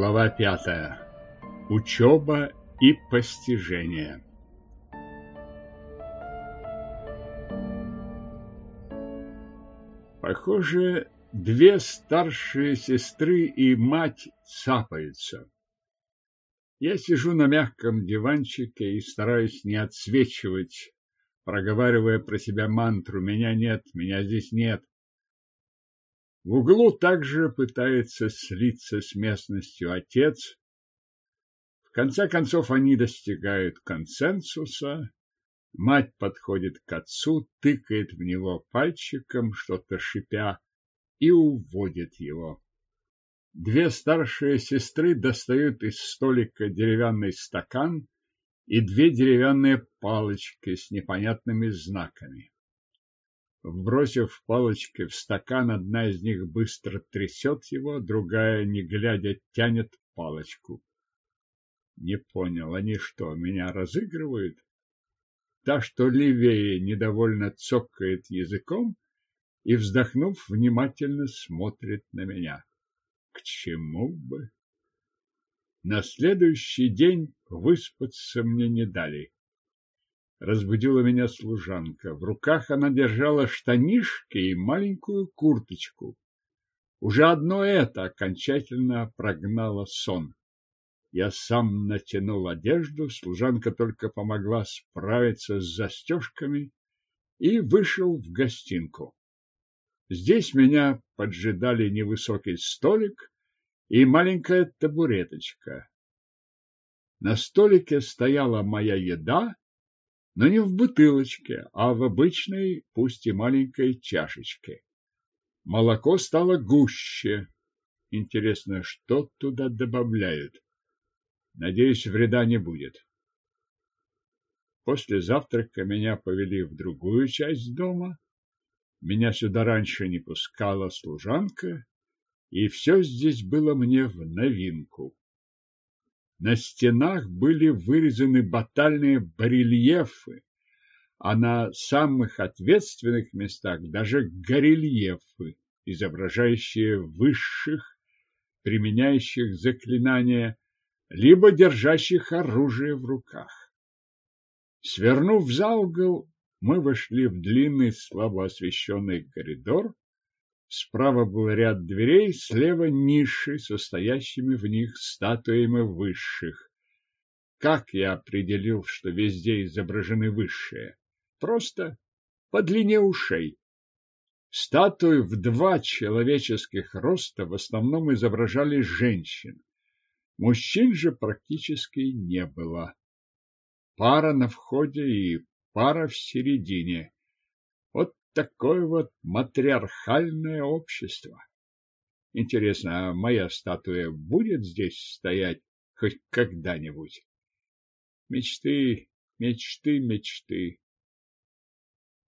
Глава пятая. Учеба и постижение. Похоже, две старшие сестры и мать цапаются. Я сижу на мягком диванчике и стараюсь не отсвечивать, проговаривая про себя мантру «Меня нет, меня здесь нет». В углу также пытается слиться с местностью отец. В конце концов они достигают консенсуса. Мать подходит к отцу, тыкает в него пальчиком, что-то шипя, и уводит его. Две старшие сестры достают из столика деревянный стакан и две деревянные палочки с непонятными знаками. Вбросив палочки в стакан, одна из них быстро трясет его, другая, не глядя, тянет палочку. Не понял, они что, меня разыгрывают? Та, что левее, недовольно цокает языком и, вздохнув, внимательно смотрит на меня. К чему бы? На следующий день выспаться мне не дали разбудила меня служанка. В руках она держала штанишки и маленькую курточку. Уже одно это окончательно прогнало сон. Я сам натянул одежду, служанка только помогла справиться с застежками и вышел в гостинку. Здесь меня поджидали невысокий столик и маленькая табуреточка. На столике стояла моя еда но не в бутылочке, а в обычной, пусть и маленькой чашечке. Молоко стало гуще. Интересно, что туда добавляют? Надеюсь, вреда не будет. После завтрака меня повели в другую часть дома. Меня сюда раньше не пускала служанка, и все здесь было мне в новинку. На стенах были вырезаны батальные барельефы, а на самых ответственных местах даже горельефы, изображающие высших, применяющих заклинания, либо держащих оружие в руках. Свернув за угол, мы вошли в длинный слабо освещенный коридор, Справа был ряд дверей, слева ниши, состоящими в них статуями высших. Как я определил, что везде изображены высшие? Просто по длине ушей. Статуи в два человеческих роста в основном изображали женщин. Мужчин же практически не было. Пара на входе и пара в середине. Вот такое вот матриархальное общество. Интересно, а моя статуя будет здесь стоять хоть когда-нибудь? Мечты, мечты, мечты.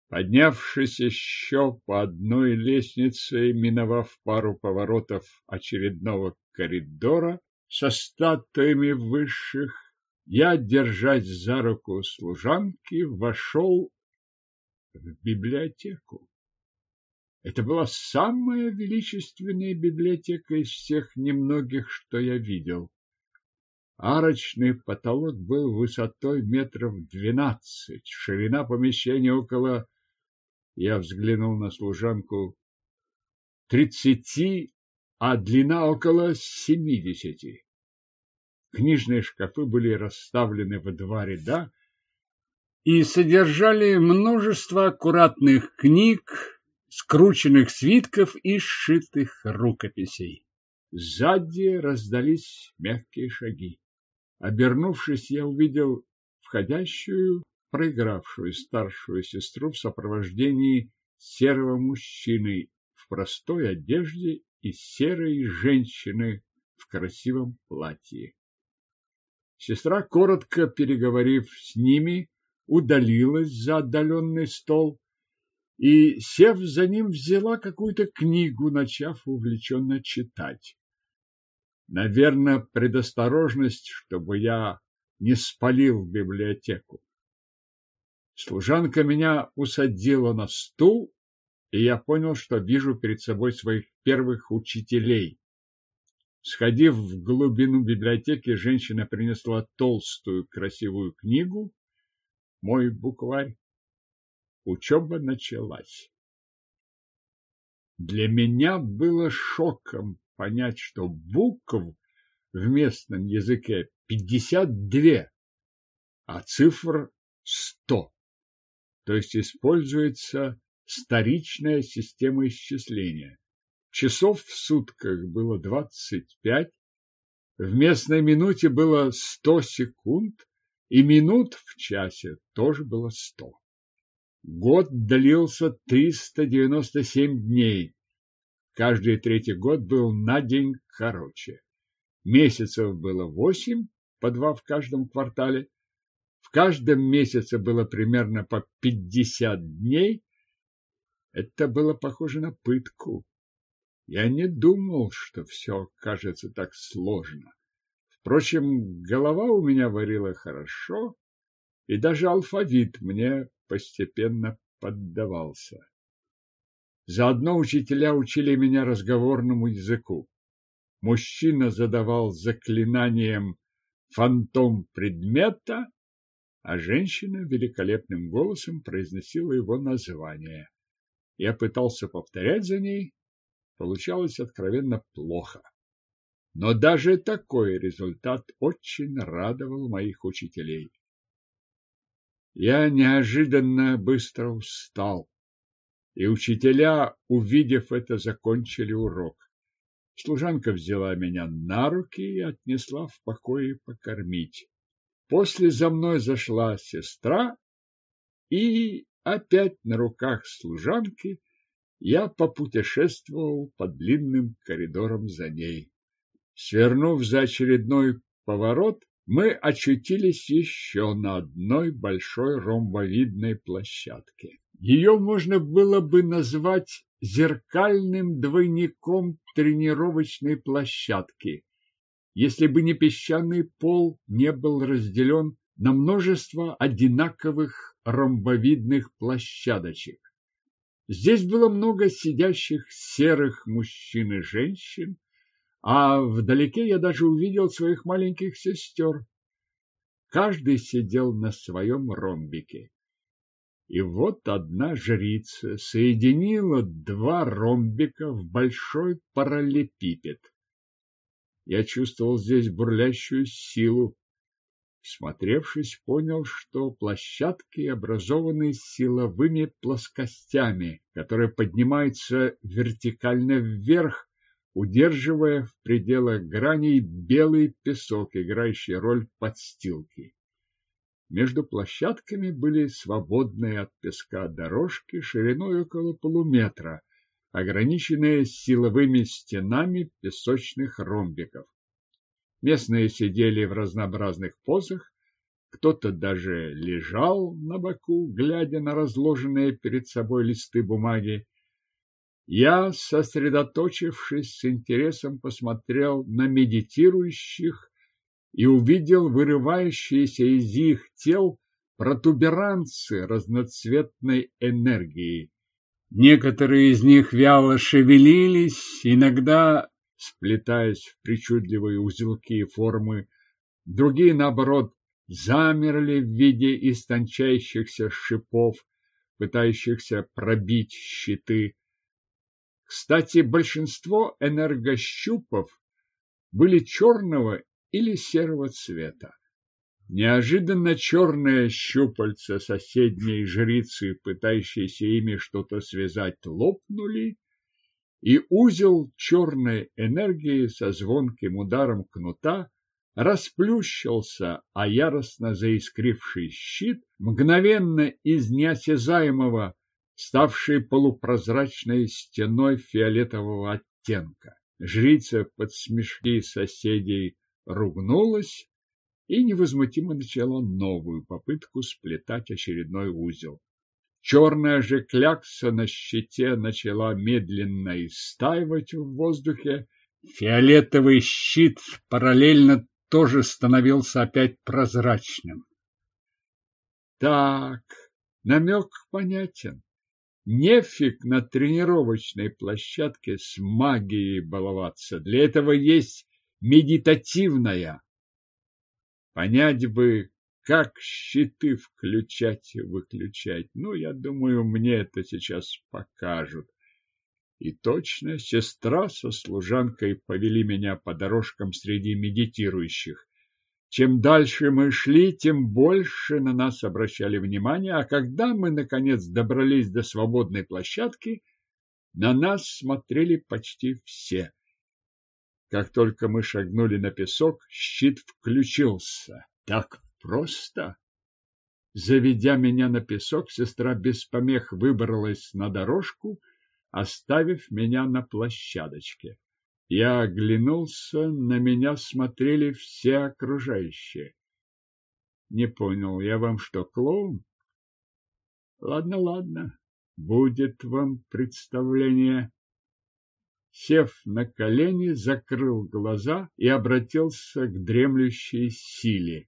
Поднявшись еще по одной лестнице, миновав пару поворотов очередного коридора со статуями высших, я, держась за руку служанки, вошел в библиотеку. Это была самая величественная библиотека из всех немногих, что я видел. Арочный потолок был высотой метров двенадцать, ширина помещения около, я взглянул на служанку, тридцати, а длина около семидесяти. Книжные шкафы были расставлены в два ряда, и содержали множество аккуратных книг, скрученных свитков и сшитых рукописей. Сзади раздались мягкие шаги. Обернувшись, я увидел входящую, проигравшую старшую сестру в сопровождении серого мужчины в простой одежде и серой женщины в красивом платье. Сестра, коротко переговорив с ними, удалилась за отдаленный стол и, сев за ним, взяла какую-то книгу, начав увлеченно читать. Наверное, предосторожность, чтобы я не спалил библиотеку. Служанка меня усадила на стул, и я понял, что вижу перед собой своих первых учителей. Сходив в глубину библиотеки, женщина принесла толстую красивую книгу, мой букварь. Учеба началась. Для меня было шоком понять, что букв в местном языке пятьдесят две, а цифр сто. То есть используется старичная система исчисления. Часов в сутках было двадцать пять, в местной минуте было сто секунд, и минут в часе тоже было сто. Год длился триста девяносто семь дней. Каждый третий год был на день короче. Месяцев было восемь, по два в каждом квартале. В каждом месяце было примерно по пятьдесят дней. Это было похоже на пытку. Я не думал, что все кажется так сложно. Впрочем, голова у меня варила хорошо, и даже алфавит мне постепенно поддавался. Заодно учителя учили меня разговорному языку. Мужчина задавал заклинанием фантом предмета, а женщина великолепным голосом произносила его название. Я пытался повторять за ней, получалось откровенно плохо. Но даже такой результат очень радовал моих учителей. Я неожиданно быстро устал, и учителя, увидев это, закончили урок. Служанка взяла меня на руки и отнесла в покое покормить. После за мной зашла сестра, и опять на руках служанки я попутешествовал по длинным коридорам за ней. Свернув за очередной поворот, мы очутились еще на одной большой ромбовидной площадке. Ее можно было бы назвать зеркальным двойником тренировочной площадки, если бы не песчаный пол не был разделен на множество одинаковых ромбовидных площадочек. Здесь было много сидящих серых мужчин и женщин, а вдалеке я даже увидел своих маленьких сестер. Каждый сидел на своем ромбике. И вот одна жрица соединила два ромбика в большой параллелепипед. Я чувствовал здесь бурлящую силу. Смотревшись, понял, что площадки образованы силовыми плоскостями, которые поднимаются вертикально вверх, удерживая в пределах граней белый песок, играющий роль подстилки. Между площадками были свободные от песка дорожки шириной около полуметра, ограниченные силовыми стенами песочных ромбиков. Местные сидели в разнообразных позах, кто-то даже лежал на боку, глядя на разложенные перед собой листы бумаги. Я, сосредоточившись с интересом, посмотрел на медитирующих и увидел вырывающиеся из их тел протуберанцы разноцветной энергии. Некоторые из них вяло шевелились, иногда сплетаясь в причудливые узелки и формы, другие, наоборот, замерли в виде истончающихся шипов, пытающихся пробить щиты. Кстати, большинство энергощупов были черного или серого цвета. Неожиданно черное щупальца соседней жрицы, пытающейся ими что-то связать, лопнули, и узел черной энергии со звонким ударом кнута расплющился, а яростно заискривший щит, мгновенно из неосязаемого, ставший полупрозрачной стеной фиолетового оттенка. Жрица под смешки соседей ругнулась и невозмутимо начала новую попытку сплетать очередной узел. Черная же клякса на щите начала медленно истаивать в воздухе. Фиолетовый щит параллельно тоже становился опять прозрачным. Так, намек понятен. Нефиг на тренировочной площадке с магией баловаться. Для этого есть медитативная. Понять бы, как щиты включать и выключать. Ну, я думаю, мне это сейчас покажут. И точно сестра со служанкой повели меня по дорожкам среди медитирующих. Чем дальше мы шли, тем больше на нас обращали внимание, а когда мы, наконец, добрались до свободной площадки, на нас смотрели почти все. Как только мы шагнули на песок, щит включился. Так просто. Заведя меня на песок, сестра без помех выбралась на дорожку оставив меня на площадочке. Я оглянулся, на меня смотрели все окружающие. Не понял, я вам что, клоун? Ладно, ладно, будет вам представление. Сев на колени, закрыл глаза и обратился к дремлющей силе.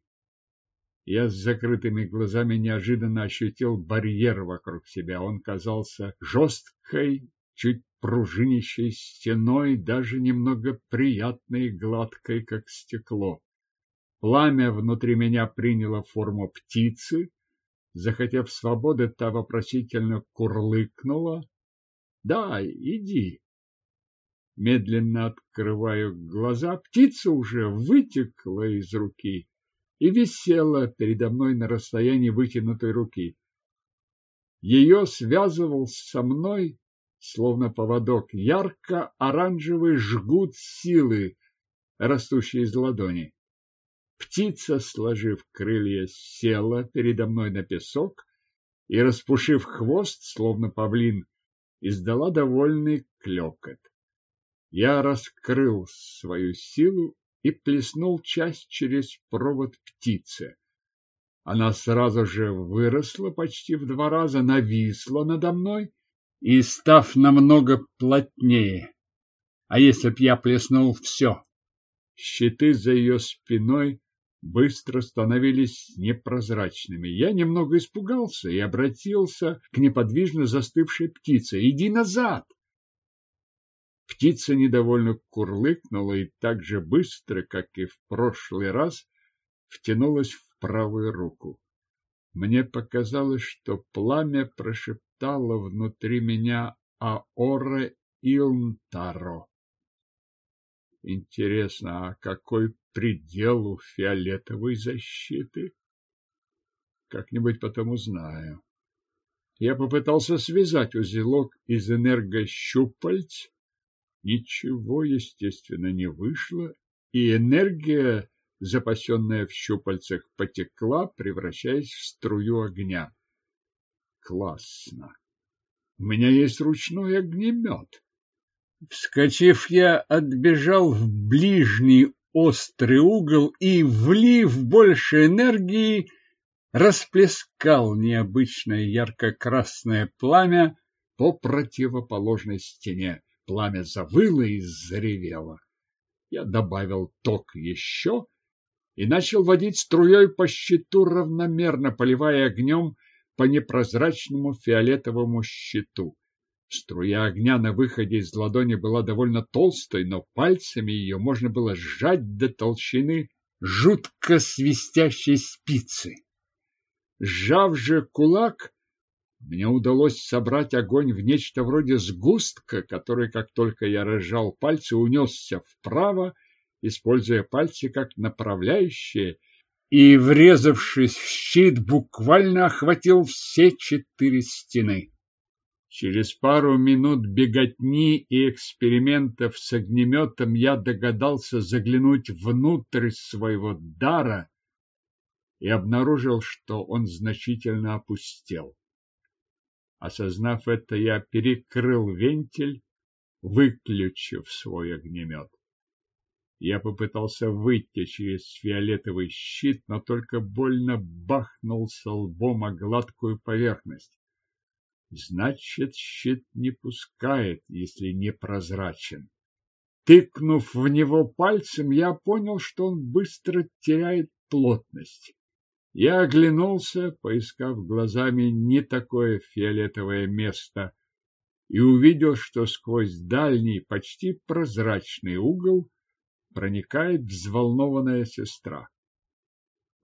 Я с закрытыми глазами неожиданно ощутил барьер вокруг себя. Он казался жесткой, чуть пружинящей стеной, даже немного приятной и гладкой, как стекло. Пламя внутри меня приняло форму птицы. Захотев свободы, та вопросительно курлыкнула. «Да, иди». Медленно открываю глаза. Птица уже вытекла из руки и висела передо мной на расстоянии вытянутой руки. Ее связывал со мной, словно поводок, ярко-оранжевый жгут силы, растущий из ладони. Птица, сложив крылья, села передо мной на песок и, распушив хвост, словно павлин, издала довольный клёкот. Я раскрыл свою силу и плеснул часть через провод птицы. Она сразу же выросла почти в два раза, нависла надо мной и, став намного плотнее. А если б я плеснул все? Щиты за ее спиной быстро становились непрозрачными. Я немного испугался и обратился к неподвижно застывшей птице. «Иди назад!» Птица недовольно курлыкнула и так же быстро, как и в прошлый раз, втянулась в правую руку. Мне показалось, что пламя прошептало внутри меня Аоре Илнтаро. Интересно, а какой предел у фиолетовой защиты? Как-нибудь потом узнаю. Я попытался связать узелок из энергощупальц, Ничего, естественно, не вышло, и энергия, запасенная в щупальцах, потекла, превращаясь в струю огня. Классно! У меня есть ручной огнемет. Вскочив, я отбежал в ближний острый угол и, влив больше энергии, расплескал необычное ярко-красное пламя по противоположной стене. Пламя завыло и заревело. Я добавил ток еще и начал водить струей по щиту равномерно, поливая огнем по непрозрачному фиолетовому щиту. Струя огня на выходе из ладони была довольно толстой, но пальцами ее можно было сжать до толщины жутко свистящей спицы. Сжав же кулак, мне удалось собрать огонь в нечто вроде сгустка, который, как только я разжал пальцы, унесся вправо, используя пальцы как направляющие, и, врезавшись в щит, буквально охватил все четыре стены. Через пару минут беготни и экспериментов с огнеметом я догадался заглянуть внутрь своего дара и обнаружил, что он значительно опустел. Осознав это, я перекрыл вентиль, выключив свой огнемет. Я попытался выйти через фиолетовый щит, но только больно бахнулся лбом о гладкую поверхность. Значит, щит не пускает, если не прозрачен. Тыкнув в него пальцем, я понял, что он быстро теряет плотность. Я оглянулся, поискав глазами не такое фиолетовое место, и увидел, что сквозь дальний, почти прозрачный угол проникает взволнованная сестра.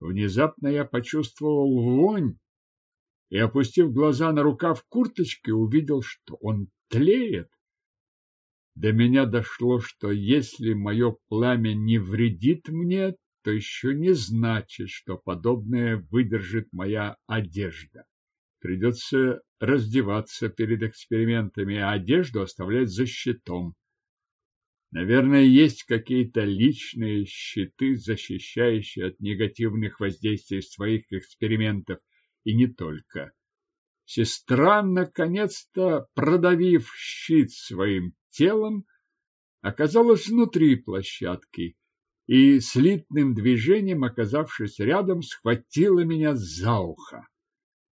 Внезапно я почувствовал вонь и, опустив глаза на рукав курточки, увидел, что он тлеет. До меня дошло, что если мое пламя не вредит мне, то еще не значит, что подобное выдержит моя одежда. Придется раздеваться перед экспериментами, а одежду оставлять за щитом. Наверное, есть какие-то личные щиты, защищающие от негативных воздействий своих экспериментов, и не только. Сестра, наконец-то, продавив щит своим телом, оказалась внутри площадки и слитным движением, оказавшись рядом, схватила меня за ухо.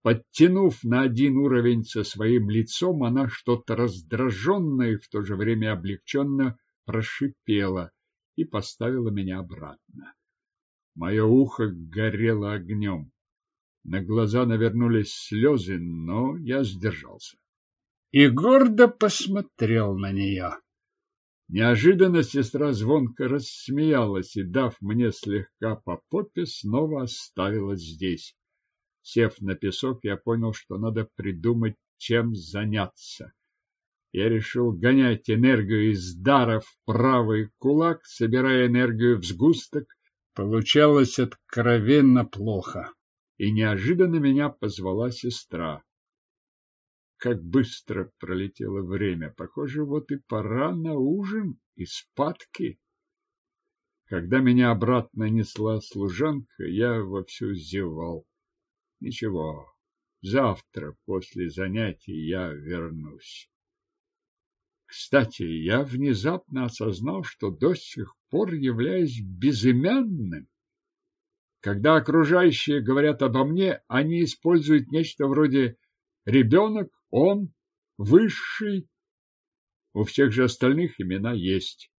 Подтянув на один уровень со своим лицом, она что-то раздраженно и в то же время облегченно прошипела и поставила меня обратно. Мое ухо горело огнем. На глаза навернулись слезы, но я сдержался. И гордо посмотрел на нее. Неожиданно сестра звонко рассмеялась и, дав мне слегка по попе, снова оставила здесь. Сев на песок, я понял, что надо придумать, чем заняться. Я решил гонять энергию из дара в правый кулак, собирая энергию в сгусток. Получалось откровенно плохо. И неожиданно меня позвала сестра. Как быстро пролетело время. Похоже, вот и пора на ужин и спадки. Когда меня обратно несла служанка, я вовсю зевал. Ничего, завтра после занятий я вернусь. Кстати, я внезапно осознал, что до сих пор являюсь безымянным. Когда окружающие говорят обо мне, они используют нечто вроде «ребенок», «он», «высший». У всех же остальных имена есть.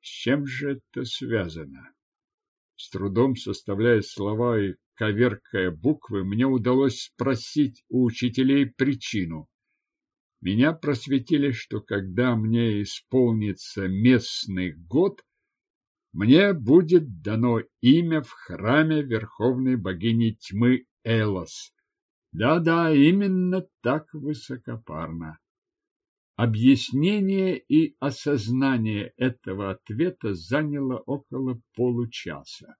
С чем же это связано? С трудом составляя слова и коверкая буквы, мне удалось спросить у учителей причину. Меня просветили, что когда мне исполнится местный год, мне будет дано имя в храме верховной богини тьмы Элос. Да-да, именно так высокопарно. Объяснение и осознание этого ответа заняло около получаса.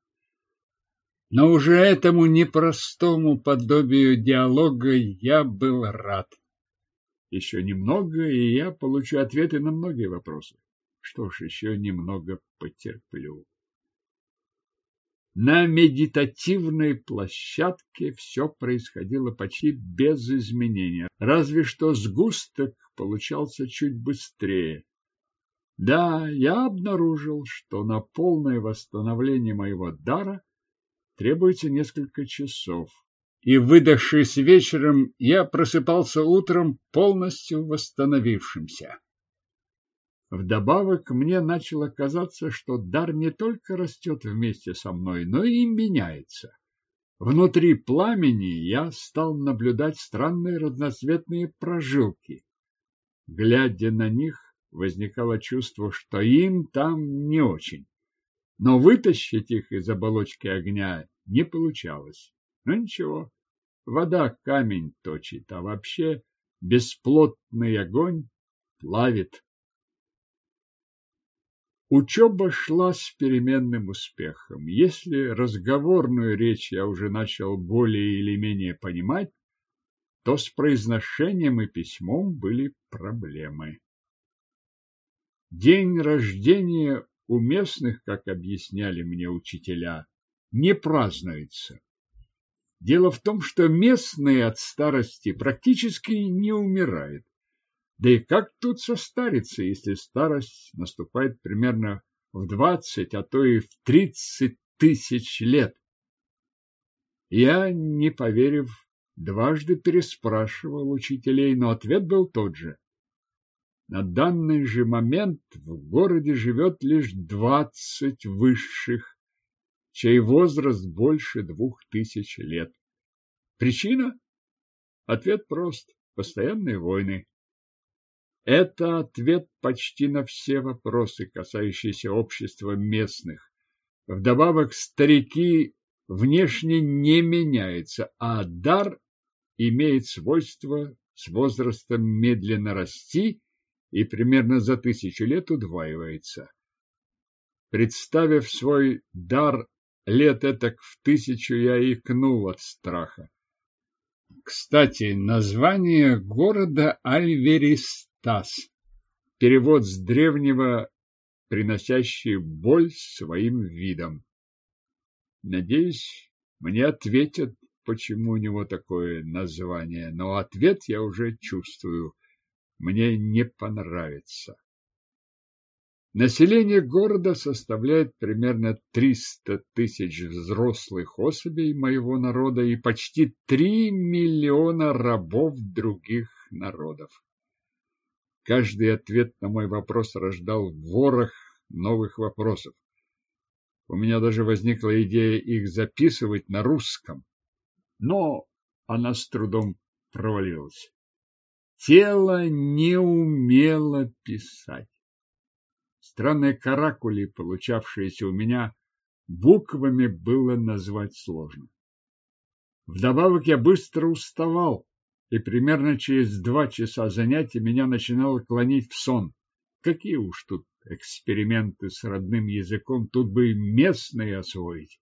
Но уже этому непростому подобию диалога я был рад. Еще немного, и я получу ответы на многие вопросы. Что ж, еще немного потерплю. На медитативной площадке все происходило почти без изменения, разве что сгусток получался чуть быстрее. Да, я обнаружил, что на полное восстановление моего дара требуется несколько часов и, выдохшись вечером, я просыпался утром полностью восстановившимся. Вдобавок мне начало казаться, что дар не только растет вместе со мной, но и меняется. Внутри пламени я стал наблюдать странные разноцветные прожилки. Глядя на них, возникало чувство, что им там не очень. Но вытащить их из оболочки огня не получалось. Но ничего, вода камень точит, а вообще бесплотный огонь плавит. Учеба шла с переменным успехом. Если разговорную речь я уже начал более или менее понимать, то с произношением и письмом были проблемы. День рождения у местных, как объясняли мне учителя, не празднуется. Дело в том, что местные от старости практически не умирают. Да и как тут состариться, если старость наступает примерно в двадцать, а то и в тридцать тысяч лет? Я, не поверив, дважды переспрашивал учителей, но ответ был тот же. На данный же момент в городе живет лишь двадцать высших, чей возраст больше двух тысяч лет. Причина? Ответ прост. Постоянные войны. Это ответ почти на все вопросы, касающиеся общества местных. Вдобавок старики внешне не меняются, а дар имеет свойство с возрастом медленно расти и примерно за тысячу лет удваивается. Представив свой дар лет этак в тысячу, я икнул от страха. Кстати, название города Альверистас. Перевод с древнего «приносящий боль своим видом». Надеюсь, мне ответят, почему у него такое название, но ответ я уже чувствую. Мне не понравится. Население города составляет примерно 300 тысяч взрослых особей моего народа и почти 3 миллиона рабов других народов. Каждый ответ на мой вопрос рождал ворох новых вопросов. У меня даже возникла идея их записывать на русском, но она с трудом провалилась. Тело не умело писать. Странные каракули, получавшиеся у меня, буквами было назвать сложно. Вдобавок я быстро уставал, и примерно через два часа занятий меня начинало клонить в сон. Какие уж тут эксперименты с родным языком, тут бы и местные освоить.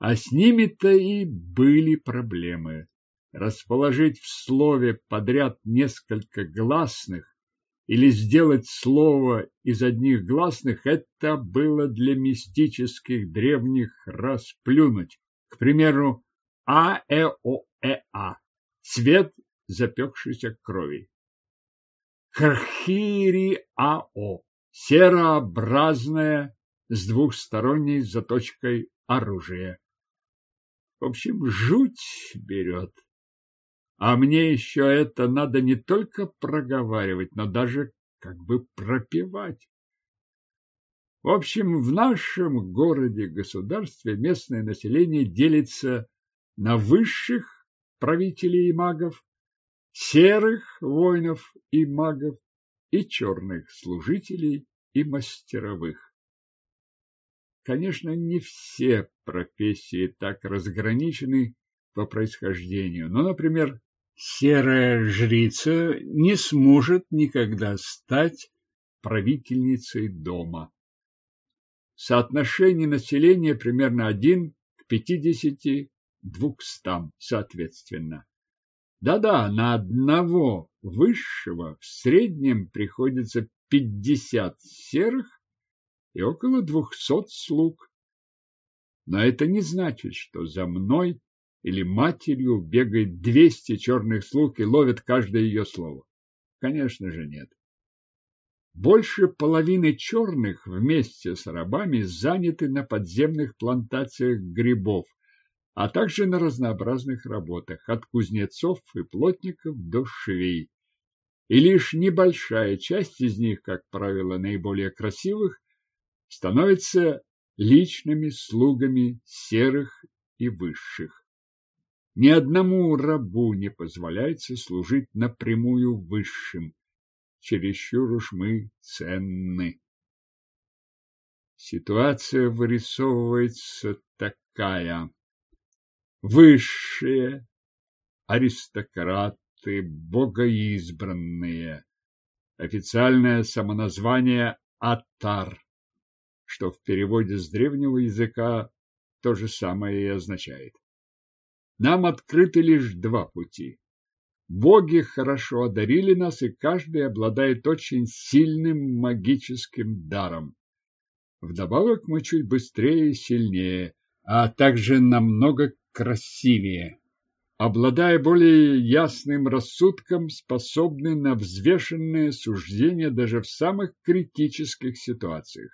А с ними-то и были проблемы. Расположить в слове подряд несколько гласных или сделать слово из одних гласных, это было для мистических древних расплюнуть. К примеру, А-Э-О-Э-А. Цвет запекшейся крови. Крхири-А-О. Серообразное с двухсторонней заточкой оружие. В общем, жуть берет. А мне еще это надо не только проговаривать, но даже как бы пропевать. В общем, в нашем городе-государстве местное население делится на высших правителей и магов, серых воинов и магов и черных служителей и мастеровых. Конечно, не все профессии так разграничены по происхождению, но, например, серая жрица не сможет никогда стать правительницей дома. Соотношение населения примерно 1 к 50-200 соответственно. Да-да, на одного высшего в среднем приходится 50 серых и около 200 слуг. Но это не значит, что за мной или матерью бегает двести черных слуг и ловит каждое ее слово? Конечно же нет. Больше половины черных вместе с рабами заняты на подземных плантациях грибов, а также на разнообразных работах, от кузнецов и плотников до швей. И лишь небольшая часть из них, как правило, наиболее красивых, становится личными слугами серых и высших. Ни одному рабу не позволяется служить напрямую высшим. Чересчур уж мы ценны. Ситуация вырисовывается такая. Высшие аристократы, богоизбранные. Официальное самоназвание Атар, что в переводе с древнего языка то же самое и означает. Нам открыты лишь два пути. Боги хорошо одарили нас, и каждый обладает очень сильным магическим даром. Вдобавок мы чуть быстрее и сильнее, а также намного красивее. Обладая более ясным рассудком, способны на взвешенное суждение даже в самых критических ситуациях.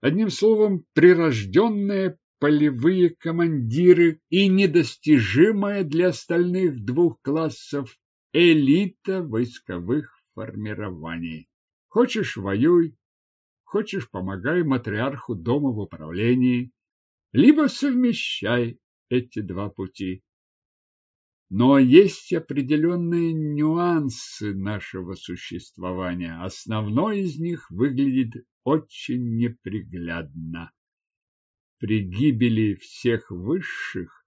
Одним словом, прирожденное полевые командиры и недостижимая для остальных двух классов элита войсковых формирований. Хочешь – воюй, хочешь – помогай матриарху дома в управлении, либо совмещай эти два пути. Но есть определенные нюансы нашего существования. Основной из них выглядит очень неприглядно. При гибели всех высших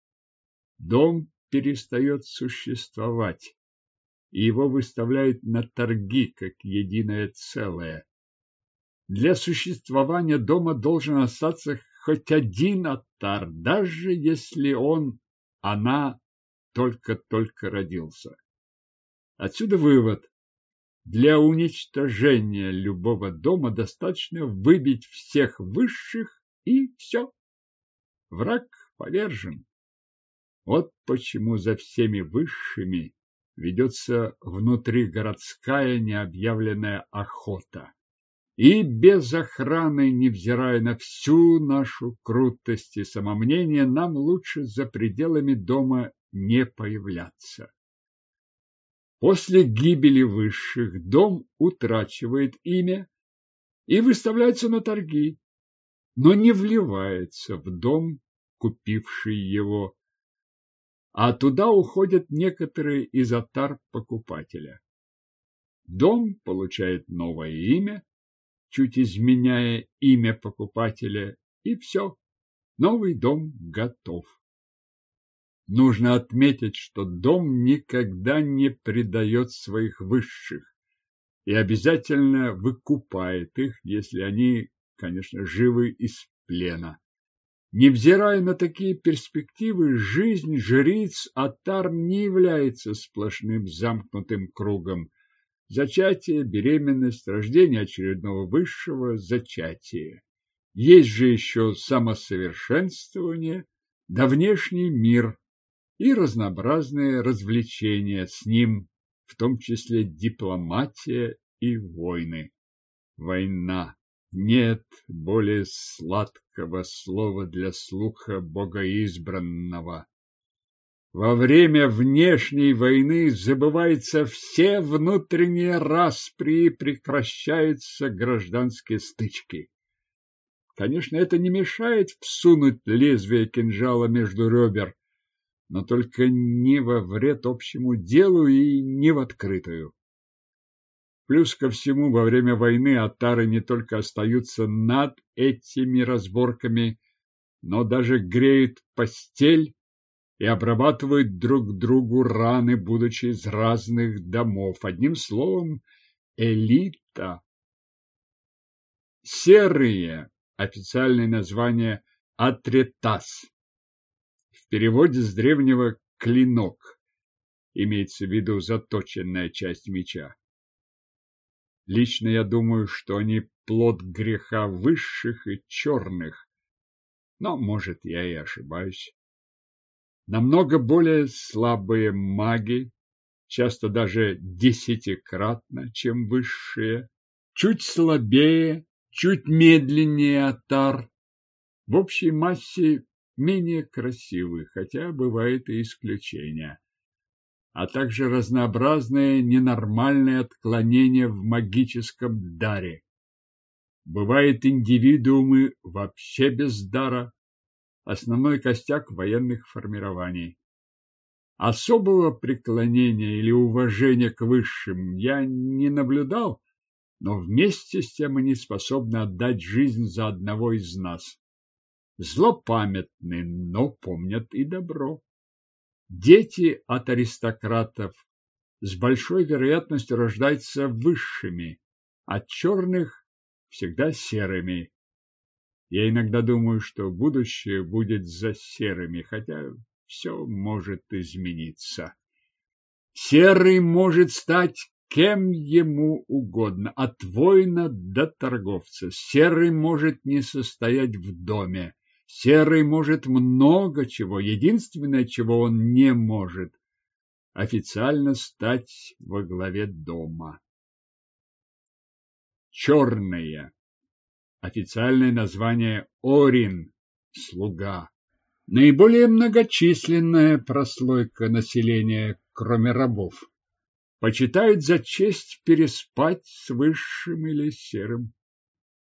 дом перестает существовать, и его выставляют на торги как единое целое. Для существования дома должен остаться хоть один оттар, даже если он, она только-только родился. Отсюда вывод. Для уничтожения любого дома достаточно выбить всех высших и все. Враг повержен. Вот почему за всеми высшими ведется внутригородская необъявленная охота. И без охраны, невзирая на всю нашу крутость и самомнение, нам лучше за пределами дома не появляться. После гибели высших дом утрачивает имя и выставляется на торги, но не вливается в дом, купивший его, а туда уходят некоторые из отар покупателя. Дом получает новое имя, чуть изменяя имя покупателя, и все, новый дом готов. Нужно отметить, что дом никогда не предает своих высших и обязательно выкупает их, если они, конечно, живы из плена. Невзирая на такие перспективы, жизнь жриц Атар не является сплошным замкнутым кругом. Зачатие, беременность, рождение очередного высшего зачатия. Есть же еще самосовершенствование, да внешний мир, и разнообразные развлечения с ним, в том числе дипломатия и войны. Война. Нет более сладкого слова для слуха богоизбранного. Во время внешней войны забываются все внутренние распри и прекращаются гражданские стычки. Конечно, это не мешает всунуть лезвие кинжала между ребер, но только не во вред общему делу и не в открытую. Плюс ко всему, во время войны атары не только остаются над этими разборками, но даже греют постель и обрабатывают друг другу раны, будучи из разных домов. Одним словом, элита. Серые – официальное название Атретас в переводе с древнего «клинок» имеется в виду заточенная часть меча. Лично я думаю, что они плод греха высших и черных, но, может, я и ошибаюсь. Намного более слабые маги, часто даже десятикратно, чем высшие, чуть слабее, чуть медленнее атар. В общей массе менее красивы, хотя бывают и исключения, а также разнообразные ненормальные отклонения в магическом даре. Бывают индивидуумы вообще без дара, основной костяк военных формирований. Особого преклонения или уважения к высшим я не наблюдал, но вместе с тем они способны отдать жизнь за одного из нас злопамятны, но помнят и добро. Дети от аристократов с большой вероятностью рождаются высшими, от черных всегда серыми. Я иногда думаю, что будущее будет за серыми, хотя все может измениться. Серый может стать кем ему угодно, от воина до торговца. Серый может не состоять в доме, Серый может много чего, единственное, чего он не может – официально стать во главе дома. Черные. Официальное название Орин – слуга. Наиболее многочисленная прослойка населения, кроме рабов. Почитают за честь переспать с высшим или серым.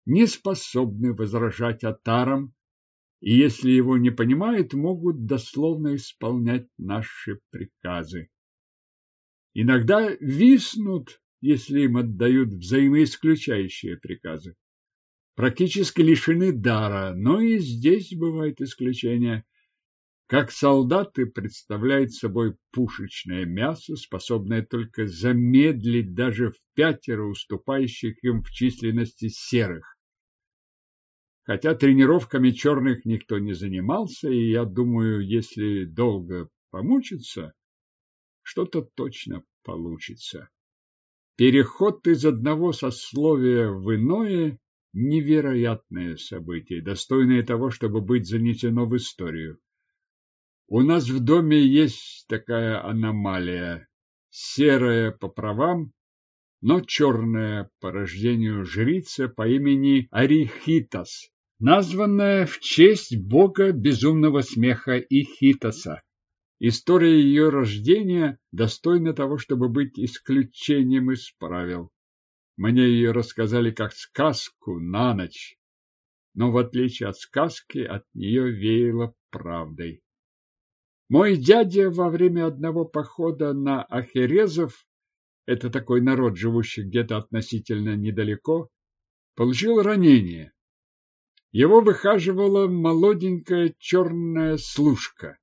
Не способны возражать атарам и если его не понимают, могут дословно исполнять наши приказы. Иногда виснут, если им отдают взаимоисключающие приказы. Практически лишены дара, но и здесь бывают исключения. Как солдаты представляют собой пушечное мясо, способное только замедлить даже в пятеро уступающих им в численности серых. Хотя тренировками черных никто не занимался, и я думаю, если долго помучиться, что-то точно получится. Переход из одного сословия в иное – невероятное событие, достойное того, чтобы быть занесено в историю. У нас в доме есть такая аномалия. Серая по правам, но черная по рождению жрица по имени Арихитас, названная в честь бога безумного смеха Ихитоса. История ее рождения достойна того, чтобы быть исключением из правил. Мне ее рассказали как сказку на ночь, но в отличие от сказки от нее веяло правдой. Мой дядя во время одного похода на Ахерезов, это такой народ, живущий где-то относительно недалеко, получил ранение. Его выхаживала молоденькая черная служка.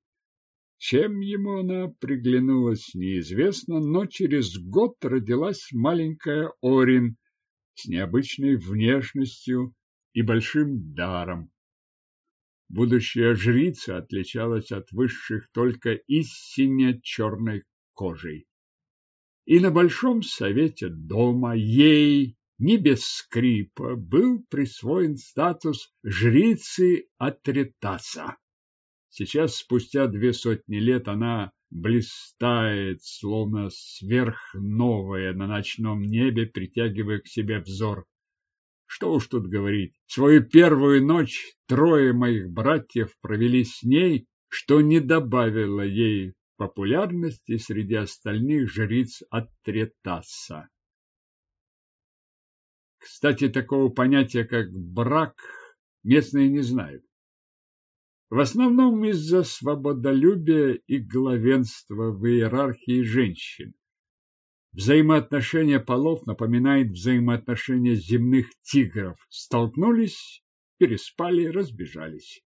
Чем ему она приглянулась, неизвестно, но через год родилась маленькая Орин с необычной внешностью и большим даром. Будущая жрица отличалась от высших только истинно черной кожей. И на большом совете дома ей, не без скрипа, был присвоен статус жрицы Атритаса. Сейчас, спустя две сотни лет, она блистает, словно сверхновая на ночном небе, притягивая к себе взор. Что уж тут говорить, свою первую ночь трое моих братьев провели с ней, что не добавило ей популярности среди остальных жриц от Третаса. Кстати, такого понятия, как брак, местные не знают. В основном из-за свободолюбия и главенства в иерархии женщин. Взаимоотношения полов напоминают взаимоотношения земных тигров. Столкнулись, переспали, разбежались.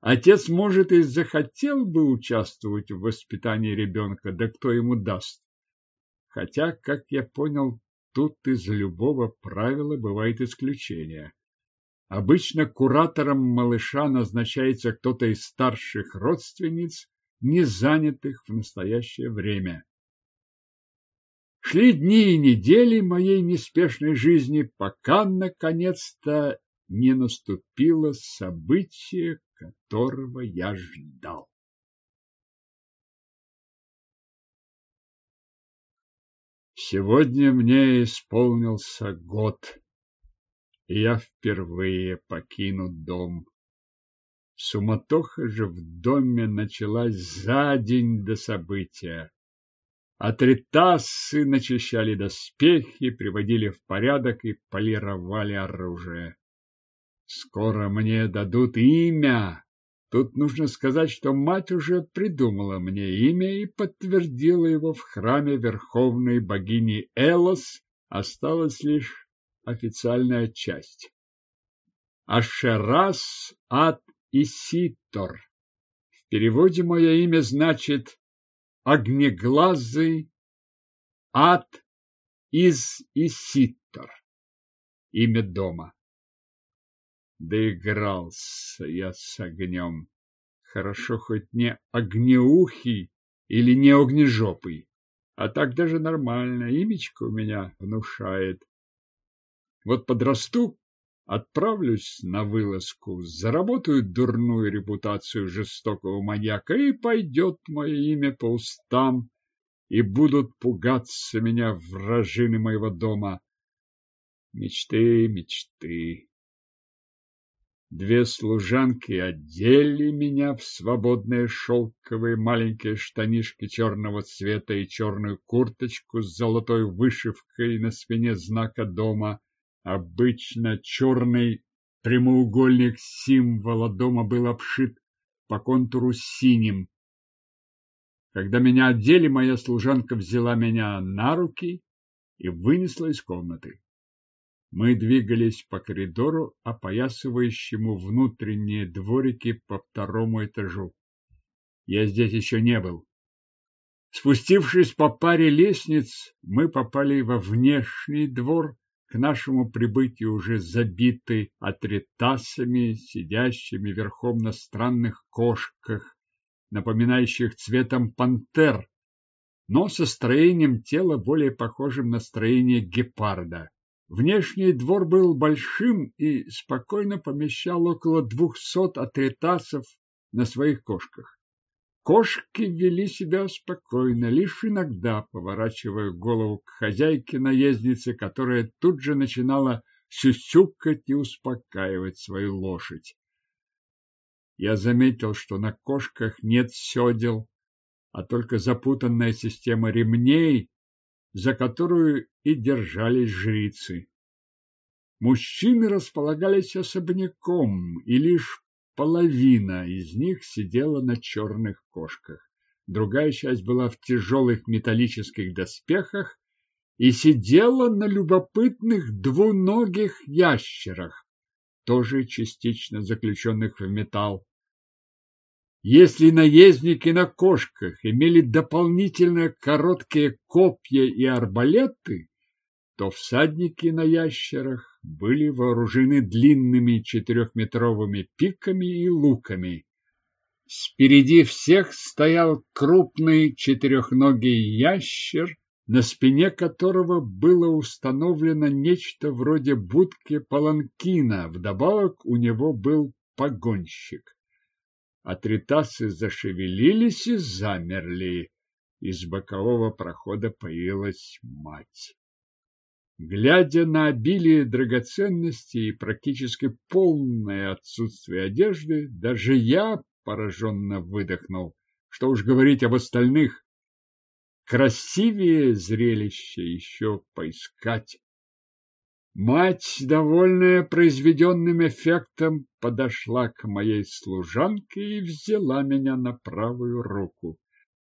Отец, может, и захотел бы участвовать в воспитании ребенка, да кто ему даст. Хотя, как я понял, тут из любого правила бывает исключение. Обычно куратором малыша назначается кто-то из старших родственниц, не занятых в настоящее время. Шли дни и недели моей неспешной жизни, пока, наконец-то, не наступило событие, которого я ждал. Сегодня мне исполнился год, и я впервые покину дом. Суматоха же в доме началась за день до события. Атритасы начищали доспехи, приводили в порядок и полировали оружие. Скоро мне дадут имя. Тут нужно сказать, что мать уже придумала мне имя и подтвердила его в храме верховной богини Элос. Осталась лишь официальная часть. Ашерас ад Иситор. В переводе мое имя значит огнеглазый ад из Иситтор. Имя дома. Доигрался я с огнем. Хорошо хоть не огнеухий или не огнежопый, а так даже нормально. Имечко у меня внушает. Вот подрасту, отправлюсь на вылазку, заработаю дурную репутацию жестокого маньяка, и пойдет мое имя по устам, и будут пугаться меня вражины моего дома. Мечты, мечты. Две служанки одели меня в свободные шелковые маленькие штанишки черного цвета и черную курточку с золотой вышивкой на спине знака дома обычно черный Прямоугольник символа дома был обшит по контуру синим. Когда меня одели, моя служанка взяла меня на руки и вынесла из комнаты. Мы двигались по коридору, опоясывающему внутренние дворики по второму этажу. Я здесь еще не был. Спустившись по паре лестниц, мы попали во внешний двор, к нашему прибытию уже забитый атритасами, сидящими верхом на странных кошках, напоминающих цветом пантер, но со строением тела более похожим на строение гепарда. Внешний двор был большим и спокойно помещал около двухсот атритасов на своих кошках. Кошки вели себя спокойно, лишь иногда поворачивая голову к хозяйке-наезднице, которая тут же начинала сюсюкать и успокаивать свою лошадь. Я заметил, что на кошках нет седел, а только запутанная система ремней, за которую и держались жрицы. Мужчины располагались особняком, и лишь половина из них сидела на черных кошках. Другая часть была в тяжелых металлических доспехах и сидела на любопытных двуногих ящерах, тоже частично заключенных в металл. Если наездники на кошках имели дополнительно короткие копья и арбалеты, то всадники на ящерах были вооружены длинными четырехметровыми пиками и луками. Спереди всех стоял крупный четырехногий ящер, на спине которого было установлено нечто вроде будки паланкина, вдобавок у него был погонщик. Атритасы зашевелились и замерли. Из бокового прохода появилась мать. Глядя на обилие драгоценностей и практически полное отсутствие одежды, даже я пораженно выдохнул. Что уж говорить об остальных. Красивее зрелище еще поискать. Мать, довольная произведенным эффектом, подошла к моей служанке и взяла меня на правую руку.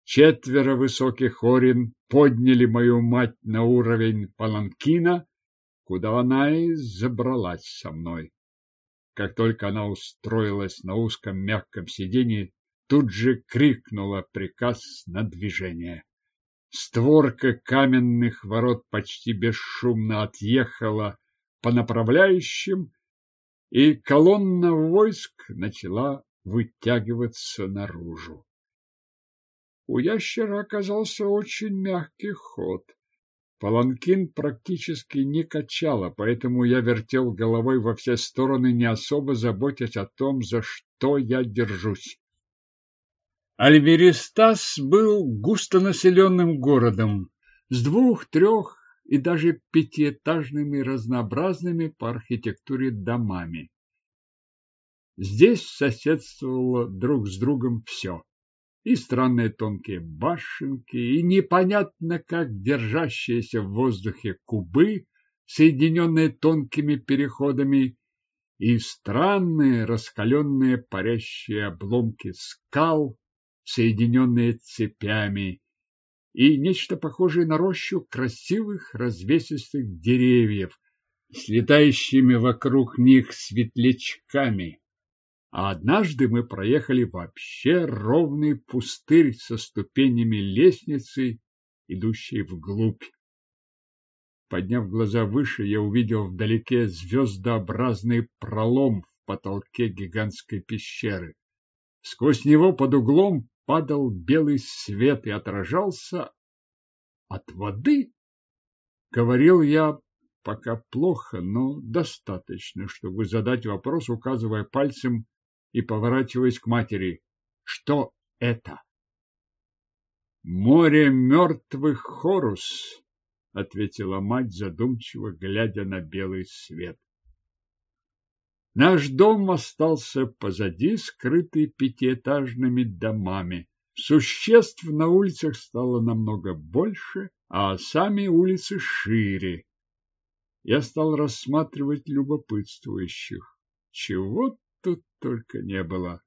Четверо высоких орин подняли мою мать на уровень паланкина, куда она и забралась со мной. Как только она устроилась на узком мягком сиденье, тут же крикнула приказ на движение. Створка каменных ворот почти бесшумно отъехала по направляющим, и колонна войск начала вытягиваться наружу. У ящера оказался очень мягкий ход. Паланкин практически не качало, поэтому я вертел головой во все стороны, не особо заботясь о том, за что я держусь. Альверистас был густонаселенным городом с двух, трех и даже пятиэтажными разнообразными по архитектуре домами. Здесь соседствовало друг с другом все и странные тонкие башенки, и непонятно как держащиеся в воздухе кубы, соединенные тонкими переходами, и странные раскаленные парящие обломки скал, соединенные цепями, и нечто похожее на рощу красивых развесистых деревьев с летающими вокруг них светлячками. А однажды мы проехали вообще ровный пустырь со ступенями лестницы, идущей вглубь. Подняв глаза выше, я увидел вдалеке звездообразный пролом в потолке гигантской пещеры. Сквозь него под углом падал белый свет и отражался от воды. Говорил я пока плохо, но достаточно, чтобы задать вопрос, указывая пальцем и поворачиваясь к матери. Что это? Море мертвых Хорус, ответила мать, задумчиво глядя на белый свет. Наш дом остался позади, скрытый пятиэтажными домами. Существ на улицах стало намного больше, а сами улицы шире. Я стал рассматривать любопытствующих. чего тут только не было.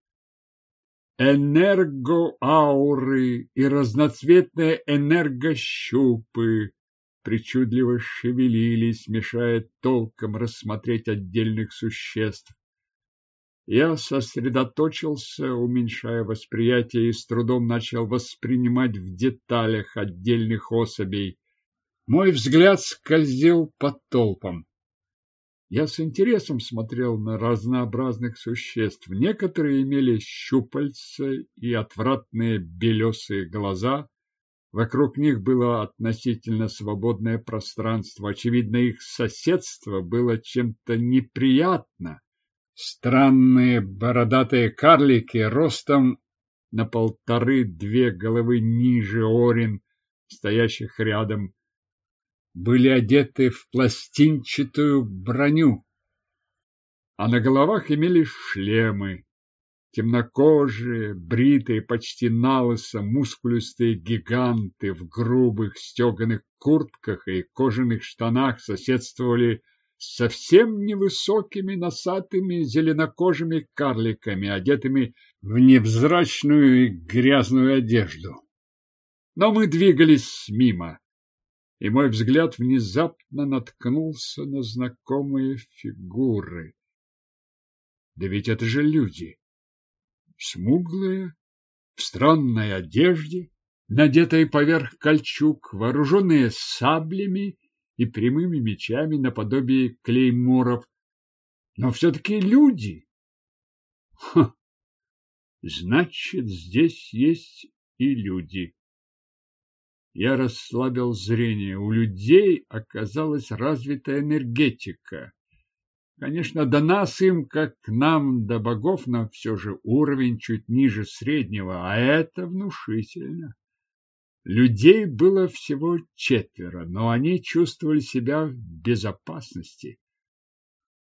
Энергоауры и разноцветные энергощупы причудливо шевелились, мешая толком рассмотреть отдельных существ. Я сосредоточился, уменьшая восприятие, и с трудом начал воспринимать в деталях отдельных особей. Мой взгляд скользил по толпам. Я с интересом смотрел на разнообразных существ. Некоторые имели щупальца и отвратные белесые глаза. Вокруг них было относительно свободное пространство. Очевидно, их соседство было чем-то неприятно. Странные бородатые карлики ростом на полторы-две головы ниже Орин, стоящих рядом, были одеты в пластинчатую броню, а на головах имели шлемы. Темнокожие, бритые, почти налысо, мускулистые гиганты в грубых стеганых куртках и кожаных штанах соседствовали с совсем невысокими носатыми зеленокожими карликами, одетыми в невзрачную и грязную одежду. Но мы двигались мимо и мой взгляд внезапно наткнулся на знакомые фигуры. Да ведь это же люди. Смуглые, в странной одежде, надетые поверх кольчуг, вооруженные саблями и прямыми мечами наподобие клейморов, но все-таки люди. Ха! Значит, здесь есть и люди. Я расслабил зрение. У людей оказалась развитая энергетика. Конечно, до нас им, как к нам, до богов, но все же уровень чуть ниже среднего, а это внушительно. Людей было всего четверо, но они чувствовали себя в безопасности.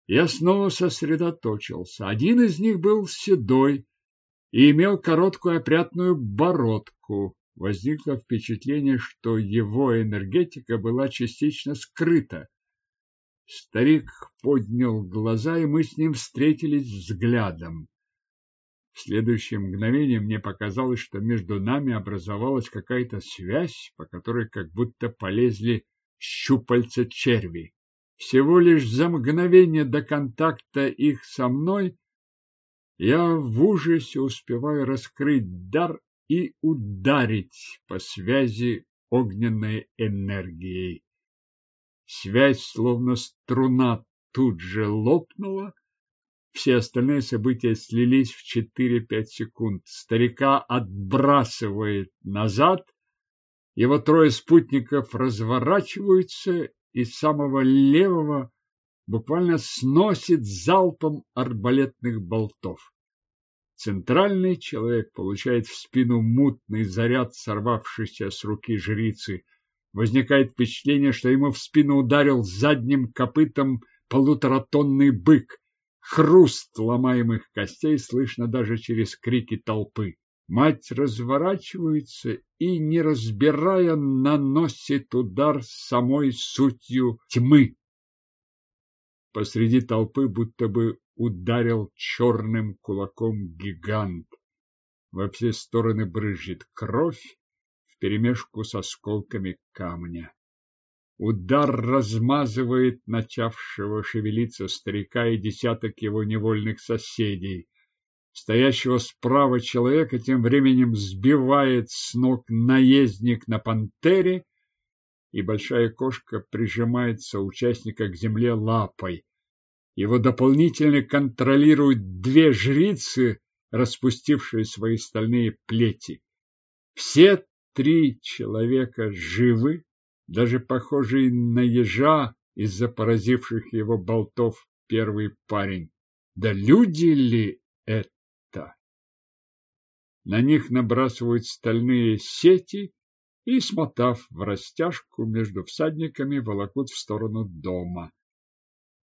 Я снова сосредоточился. Один из них был седой и имел короткую опрятную бородку возникло впечатление, что его энергетика была частично скрыта. Старик поднял глаза, и мы с ним встретились взглядом. В следующее мгновение мне показалось, что между нами образовалась какая-то связь, по которой как будто полезли щупальца черви. Всего лишь за мгновение до контакта их со мной я в ужасе успеваю раскрыть дар и ударить по связи огненной энергией. Связь, словно струна, тут же лопнула. Все остальные события слились в 4-5 секунд. Старика отбрасывает назад. Его трое спутников разворачиваются и самого левого буквально сносит залпом арбалетных болтов. Центральный человек получает в спину мутный заряд, сорвавшийся с руки жрицы. Возникает впечатление, что ему в спину ударил задним копытом полуторатонный бык. Хруст ломаемых костей слышно даже через крики толпы. Мать разворачивается и, не разбирая, наносит удар самой сутью тьмы. Посреди толпы будто бы ударил черным кулаком гигант. Во все стороны брызжет кровь вперемешку с осколками камня. Удар размазывает начавшего шевелиться старика и десяток его невольных соседей. Стоящего справа человека тем временем сбивает с ног наездник на пантере, и большая кошка прижимается участника к земле лапой. Его дополнительно контролируют две жрицы, распустившие свои стальные плети. Все три человека живы, даже похожий на ежа из-за поразивших его болтов первый парень. Да люди ли это? На них набрасывают стальные сети и, смотав в растяжку между всадниками, волокут в сторону дома.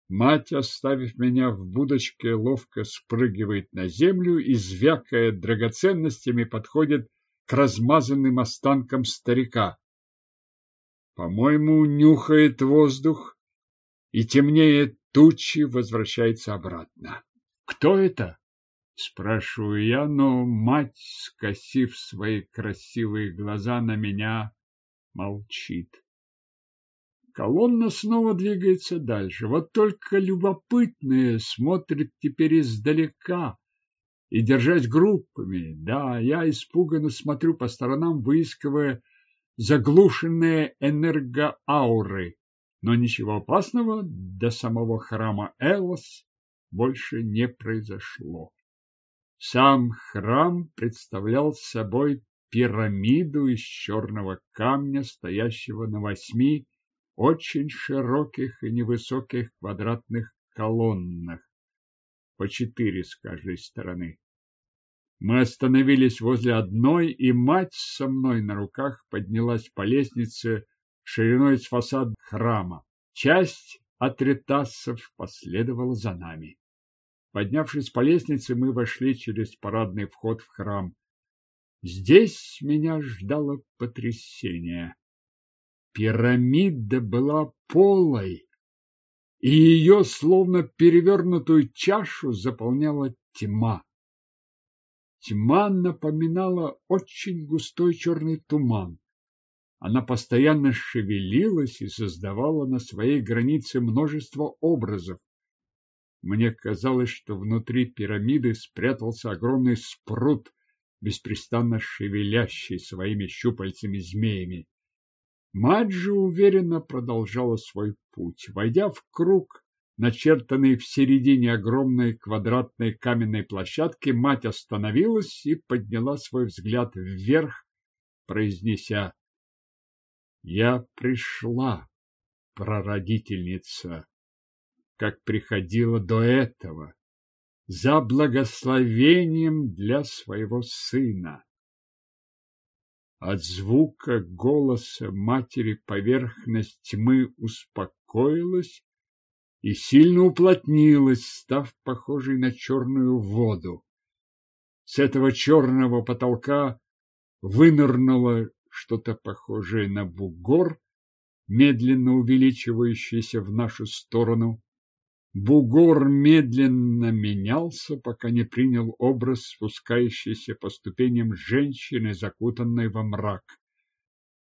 Мать, оставив меня в будочке, ловко спрыгивает на землю и, звякая драгоценностями, подходит к размазанным останкам старика. По-моему, нюхает воздух и темнеет тучи возвращается обратно. Кто это? Спрашиваю я, но мать, скосив свои красивые глаза на меня, молчит. Колонна снова двигается дальше. Вот только любопытные смотрят теперь издалека и держать группами. Да, я испуганно смотрю по сторонам, выискивая заглушенные энергоауры. Но ничего опасного до самого храма Элос больше не произошло. Сам храм представлял собой пирамиду из черного камня, стоящего на восьми очень широких и невысоких квадратных колоннах, по четыре с каждой стороны. Мы остановились возле одной, и мать со мной на руках поднялась по лестнице шириной с фасад храма. Часть атритасов последовала за нами. Поднявшись по лестнице, мы вошли через парадный вход в храм. Здесь меня ждало потрясение. Пирамида была полой, и ее, словно перевернутую чашу, заполняла тьма. Тьма напоминала очень густой черный туман. Она постоянно шевелилась и создавала на своей границе множество образов. Мне казалось, что внутри пирамиды спрятался огромный спрут, беспрестанно шевелящий своими щупальцами-змеями. Мать же уверенно продолжала свой путь. Войдя в круг, начертанный в середине огромной квадратной каменной площадки, мать остановилась и подняла свой взгляд вверх, произнеся «Я пришла, прародительница, как приходила до этого, за благословением для своего сына». От звука голоса матери поверхность тьмы успокоилась и сильно уплотнилась, став похожей на черную воду. С этого черного потолка вынырнуло что-то похожее на бугор, медленно увеличивающийся в нашу сторону. Бугор медленно менялся, пока не принял образ спускающейся по ступеням женщины, закутанной во мрак.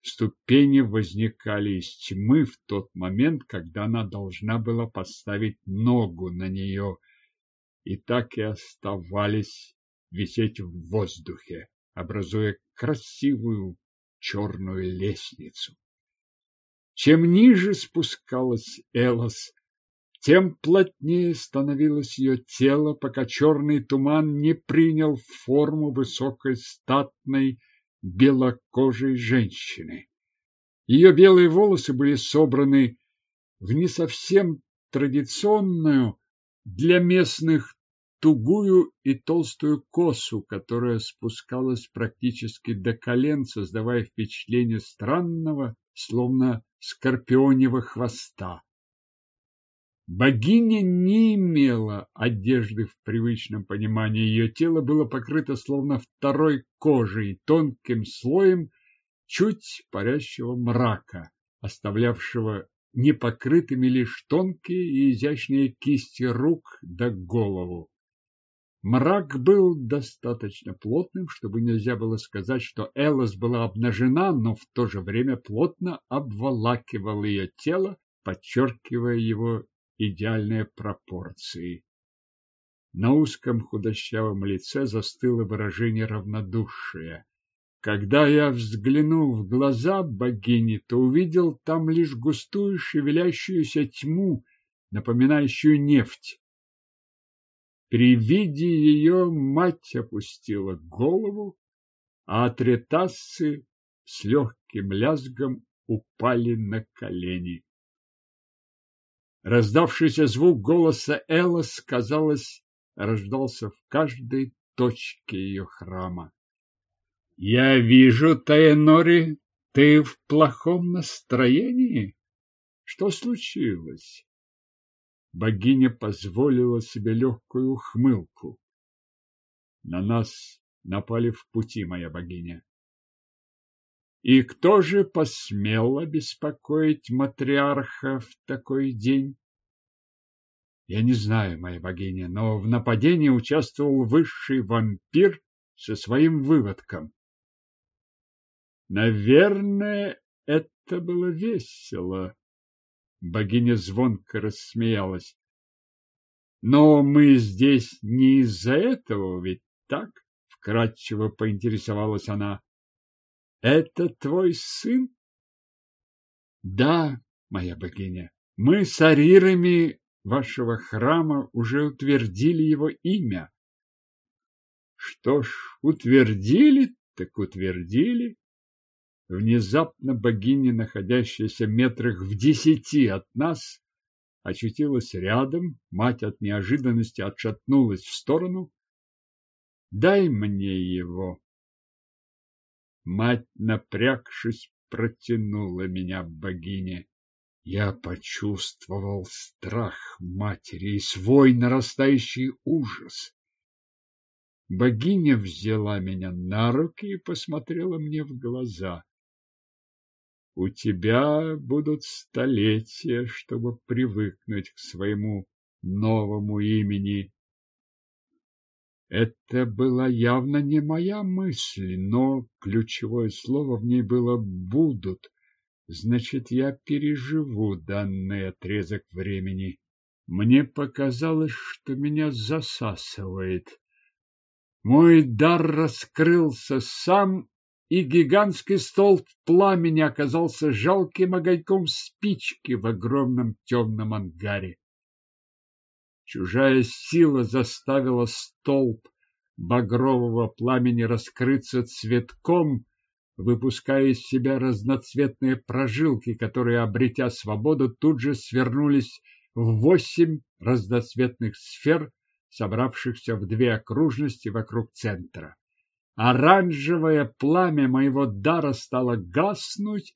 Ступени возникали из тьмы в тот момент, когда она должна была поставить ногу на нее, и так и оставались висеть в воздухе, образуя красивую черную лестницу. Чем ниже спускалась Элос, тем плотнее становилось ее тело, пока черный туман не принял форму высокой статной белокожей женщины. Ее белые волосы были собраны в не совсем традиционную для местных тугую и толстую косу, которая спускалась практически до колен, создавая впечатление странного, словно скорпионьего хвоста. Богиня не имела одежды в привычном понимании. Ее тело было покрыто словно второй кожей, тонким слоем чуть парящего мрака, оставлявшего непокрытыми лишь тонкие и изящные кисти рук да голову. Мрак был достаточно плотным, чтобы нельзя было сказать, что Элос была обнажена, но в то же время плотно обволакивал ее тело, подчеркивая его идеальные пропорции. На узком худощавом лице застыло выражение равнодушия. Когда я взглянул в глаза богини, то увидел там лишь густую шевелящуюся тьму, напоминающую нефть. При виде ее мать опустила голову, а третассы с легким лязгом упали на колени. Раздавшийся звук голоса Элос, казалось, рождался в каждой точке ее храма. «Я вижу, Таенори, ты в плохом настроении? Что случилось?» Богиня позволила себе легкую ухмылку. На нас напали в пути, моя богиня. И кто же посмел обеспокоить матриарха в такой день? Я не знаю, моя богиня, но в нападении участвовал высший вампир со своим выводком. Наверное, это было весело. Богиня звонко рассмеялась. Но мы здесь не из-за этого, ведь так? Вкратчиво поинтересовалась она. Это твой сын? Да, моя богиня. Мы с арирами вашего храма уже утвердили его имя. Что ж, утвердили, так утвердили. Внезапно богиня, находящаяся метрах в десяти от нас, очутилась рядом, мать от неожиданности отшатнулась в сторону. «Дай мне его!» Мать, напрягшись, протянула меня богине. Я почувствовал страх матери и свой нарастающий ужас. Богиня взяла меня на руки и посмотрела мне в глаза. У тебя будут столетия, чтобы привыкнуть к своему новому имени. Это была явно не моя мысль, но ключевое слово в ней было «будут». Значит, я переживу данный отрезок времени. Мне показалось, что меня засасывает. Мой дар раскрылся сам, и гигантский столб пламени оказался жалким огоньком спички в огромном темном ангаре. Чужая сила заставила столб багрового пламени раскрыться цветком, выпуская из себя разноцветные прожилки, которые, обретя свободу, тут же свернулись в восемь разноцветных сфер, собравшихся в две окружности вокруг центра. Оранжевое пламя моего дара стало гаснуть,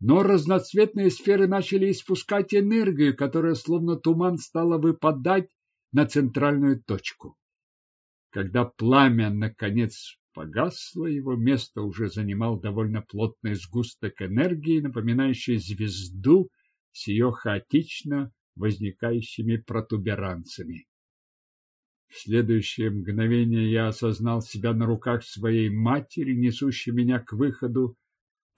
но разноцветные сферы начали испускать энергию, которая словно туман стала выпадать на центральную точку. Когда пламя наконец погасло, его место уже занимал довольно плотный сгусток энергии, напоминающий звезду с ее хаотично возникающими протуберанцами. В следующее мгновение я осознал себя на руках своей матери, несущей меня к выходу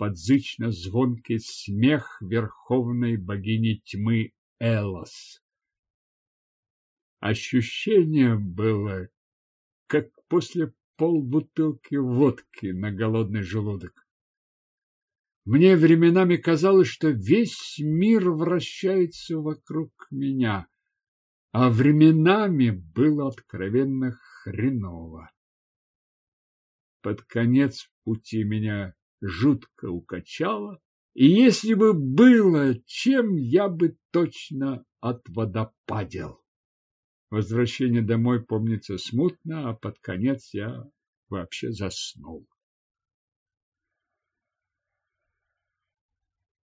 под зычно звонкий смех верховной богини тьмы Элос. Ощущение было, как после полбутылки водки на голодный желудок. Мне временами казалось, что весь мир вращается вокруг меня а временами было откровенно хреново. Под конец пути меня жутко укачало, и если бы было, чем я бы точно отводопадил. Возвращение домой помнится смутно, а под конец я вообще заснул.